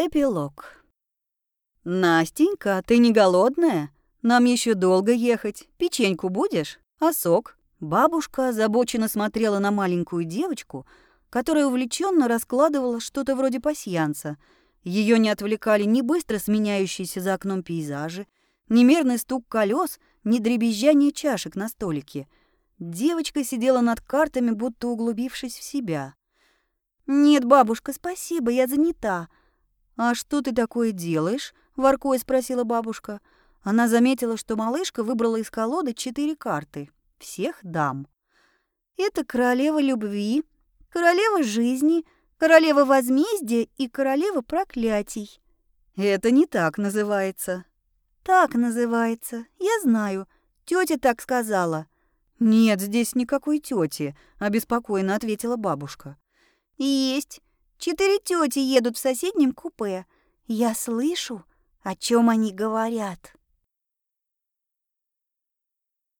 Эпилог. «Настенька, ты не голодная? Нам еще долго ехать. Печеньку будешь? А сок?» Бабушка озабоченно смотрела на маленькую девочку, которая увлеченно раскладывала что-то вроде пасьянца. Ее не отвлекали ни быстро сменяющиеся за окном пейзажи, ни мерный стук колес, ни дребезжание чашек на столике. Девочка сидела над картами, будто углубившись в себя. «Нет, бабушка, спасибо, я занята», «А что ты такое делаешь?» – воркой спросила бабушка. Она заметила, что малышка выбрала из колоды четыре карты. Всех дам. «Это королева любви, королева жизни, королева возмездия и королева проклятий». «Это не так называется». «Так называется, я знаю. Тетя так сказала». «Нет здесь никакой тети», – обеспокоенно ответила бабушка. «Есть. Четыре тети едут в соседнем купе. Я слышу, о чем они говорят.